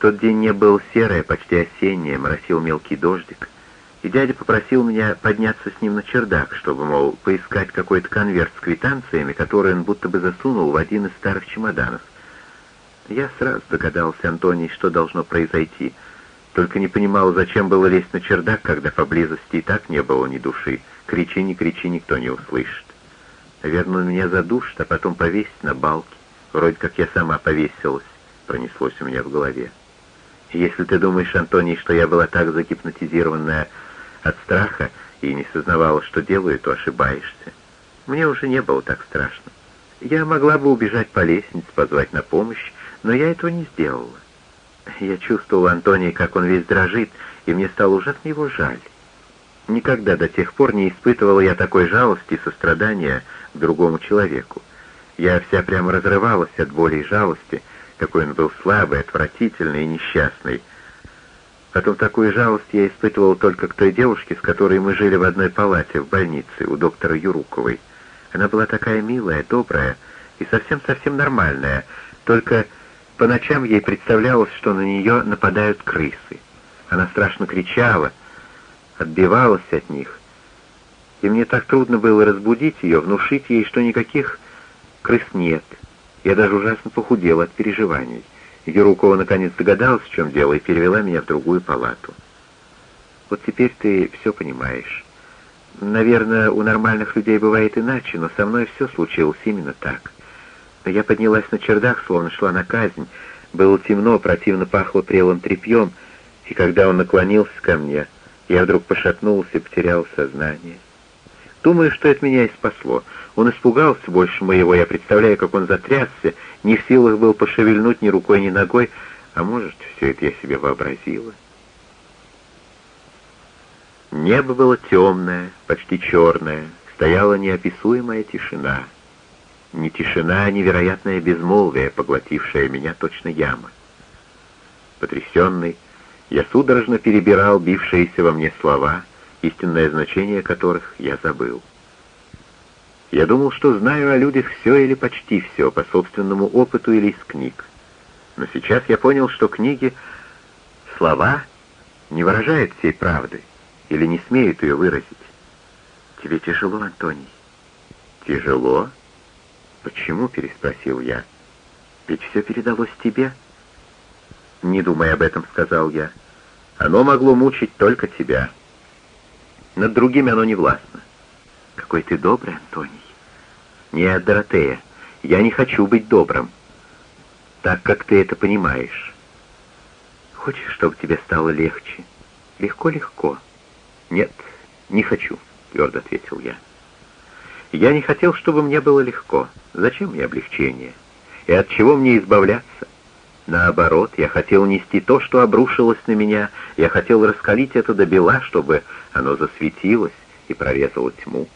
тот день не был серое, почти осеннее, моросил мелкий дождик, и дядя попросил меня подняться с ним на чердак, чтобы, мол, поискать какой-то конверт с квитанциями, который он будто бы засунул в один из старых чемоданов. Я сразу догадался, Антоний, что должно произойти, только не понимал, зачем было лезть на чердак, когда поблизости и так не было ни души. Кричи, не кричи, никто не услышит. Наверное, меня задушит, а потом повесить на балке. Вроде как я сама повесилась, пронеслось у меня в голове. Если ты думаешь, Антоний, что я была так загипнотизированная от страха и не сознавала, что делаю, то ошибаешься. Мне уже не было так страшно. Я могла бы убежать по лестнице, позвать на помощь, но я этого не сделала. Я чувствовал Антония, как он весь дрожит, и мне стало ужасно его жаль. Никогда до тех пор не испытывала я такой жалости и сострадания к другому человеку. Я вся прямо разрывалась от боли и жалости, какой он был слабый, отвратительный и несчастный. Потом такую жалость я испытывал только к той девушке, с которой мы жили в одной палате в больнице у доктора Юруковой. Она была такая милая, добрая и совсем-совсем нормальная, только по ночам ей представлялось, что на нее нападают крысы. Она страшно кричала, отбивалась от них, и мне так трудно было разбудить ее, внушить ей, что никаких крыс нет. Я даже ужасно похудела от переживаний. Ерукова наконец догадалась, в чем дело, и перевела меня в другую палату. Вот теперь ты все понимаешь. Наверное, у нормальных людей бывает иначе, но со мной все случилось именно так. Я поднялась на чердак, словно шла на казнь. Было темно, противно пахло прелым тряпьем, и когда он наклонился ко мне, я вдруг пошатнулся и потерял сознание. Думаю, что это меня и спасло. Он испугался больше моего, я представляю, как он затрясся, не в силах был пошевельнуть ни рукой, ни ногой, а может, все это я себе вообразила. Небо было темное, почти черное, стояла неописуемая тишина. Не тишина, а невероятное безмолвие, поглотившее меня точно яма. Потрясенный, я судорожно перебирал бившиеся во мне слова, истинное значение которых я забыл. Я думал, что знаю о людях все или почти все, по собственному опыту или из книг. Но сейчас я понял, что книги, слова, не выражают всей правды или не смеют ее выразить. Тебе тяжело, Антоний? Тяжело? Почему? переспросил я. Ведь все передалось тебе. Не думай об этом, сказал я. Оно могло мучить только тебя. Над другими оно не властно. Какой ты добрый, Антоний. Нет, Доротея, я не хочу быть добрым. Так, как ты это понимаешь. Хочешь, чтобы тебе стало легче? Легко-легко. Нет, не хочу, твердо ответил я. Я не хотел, чтобы мне было легко. Зачем мне облегчение? И от чего мне избавляться? Наоборот, я хотел нести то, что обрушилось на меня. Я хотел раскалить это до бела, чтобы оно засветилось и прорезало тьму.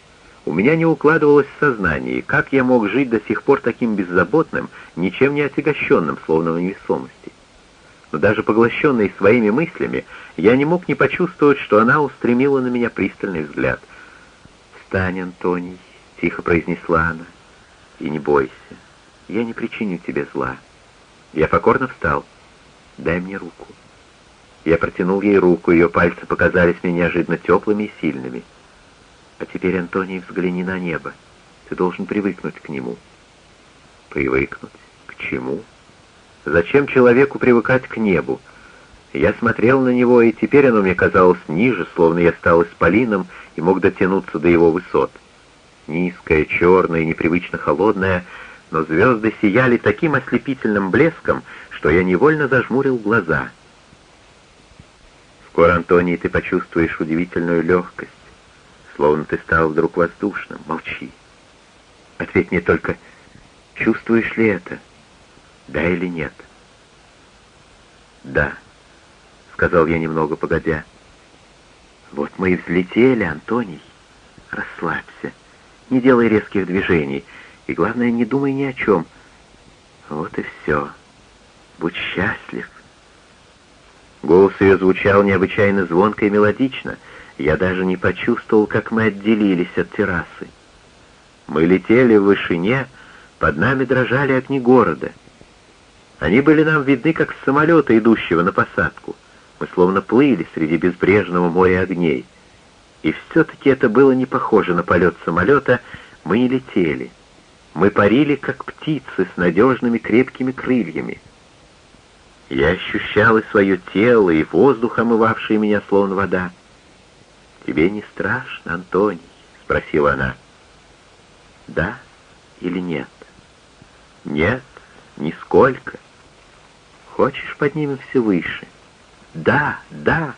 У меня не укладывалось в сознании, как я мог жить до сих пор таким беззаботным, ничем не отягощенным, словно в невесомости. Но даже поглощенный своими мыслями, я не мог не почувствовать, что она устремила на меня пристальный взгляд. «Встань, Антоний», — тихо произнесла она, — «и не бойся, я не причиню тебе зла». Я покорно встал. «Дай мне руку». Я протянул ей руку, ее пальцы показались мне неожиданно теплыми и сильными. А теперь, Антоний, взгляни на небо. Ты должен привыкнуть к нему. Привыкнуть? К чему? Зачем человеку привыкать к небу? Я смотрел на него, и теперь оно мне казалось ниже, словно я стал исполином и мог дотянуться до его высот. Низкое, черное, непривычно холодное, но звезды сияли таким ослепительным блеском, что я невольно зажмурил глаза. Скоро, Антоний, ты почувствуешь удивительную легкость, словно ты стал вдруг воздушным. Молчи. Ответь мне только, чувствуешь ли это? Да или нет? Да, сказал я немного погодя. Вот мы и взлетели, Антоний. Расслабься, не делай резких движений, и, главное, не думай ни о чем. Вот и все. Будь счастлив. Голос ее звучал необычайно звонко и мелодично — я даже не почувствовал, как мы отделились от террасы. Мы летели в вышине, под нами дрожали огни города. Они были нам видны, как с самолета, идущего на посадку. Мы словно плыли среди безбрежного моря огней. И все-таки это было не похоже на полет самолета, мы не летели. Мы парили, как птицы, с надежными крепкими крыльями. Я ощущал и свое тело, и воздух, омывавший меня, словно вода. «Тебе не страшно, Антоний?» — спросила она. «Да или нет?» «Нет, нисколько. Хочешь, поднимемся выше?» «Да, да!»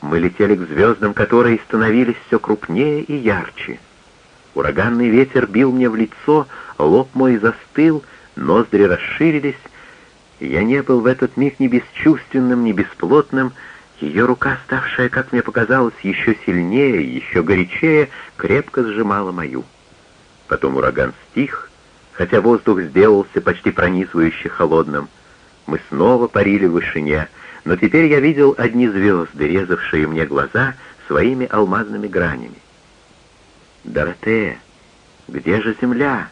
Мы летели к звездам, которые становились все крупнее и ярче. Ураганный ветер бил мне в лицо, лоб мой застыл, ноздри расширились. Я не был в этот миг ни бесчувственным, ни бесплотным. Ее рука, ставшая, как мне показалось, еще сильнее, еще горячее, крепко сжимала мою. Потом ураган стих, хотя воздух сделался почти пронизывающе холодным. Мы снова парили в вышине, но теперь я видел одни звезды, резавшие мне глаза своими алмазными гранями. «Доротея, где же земля?»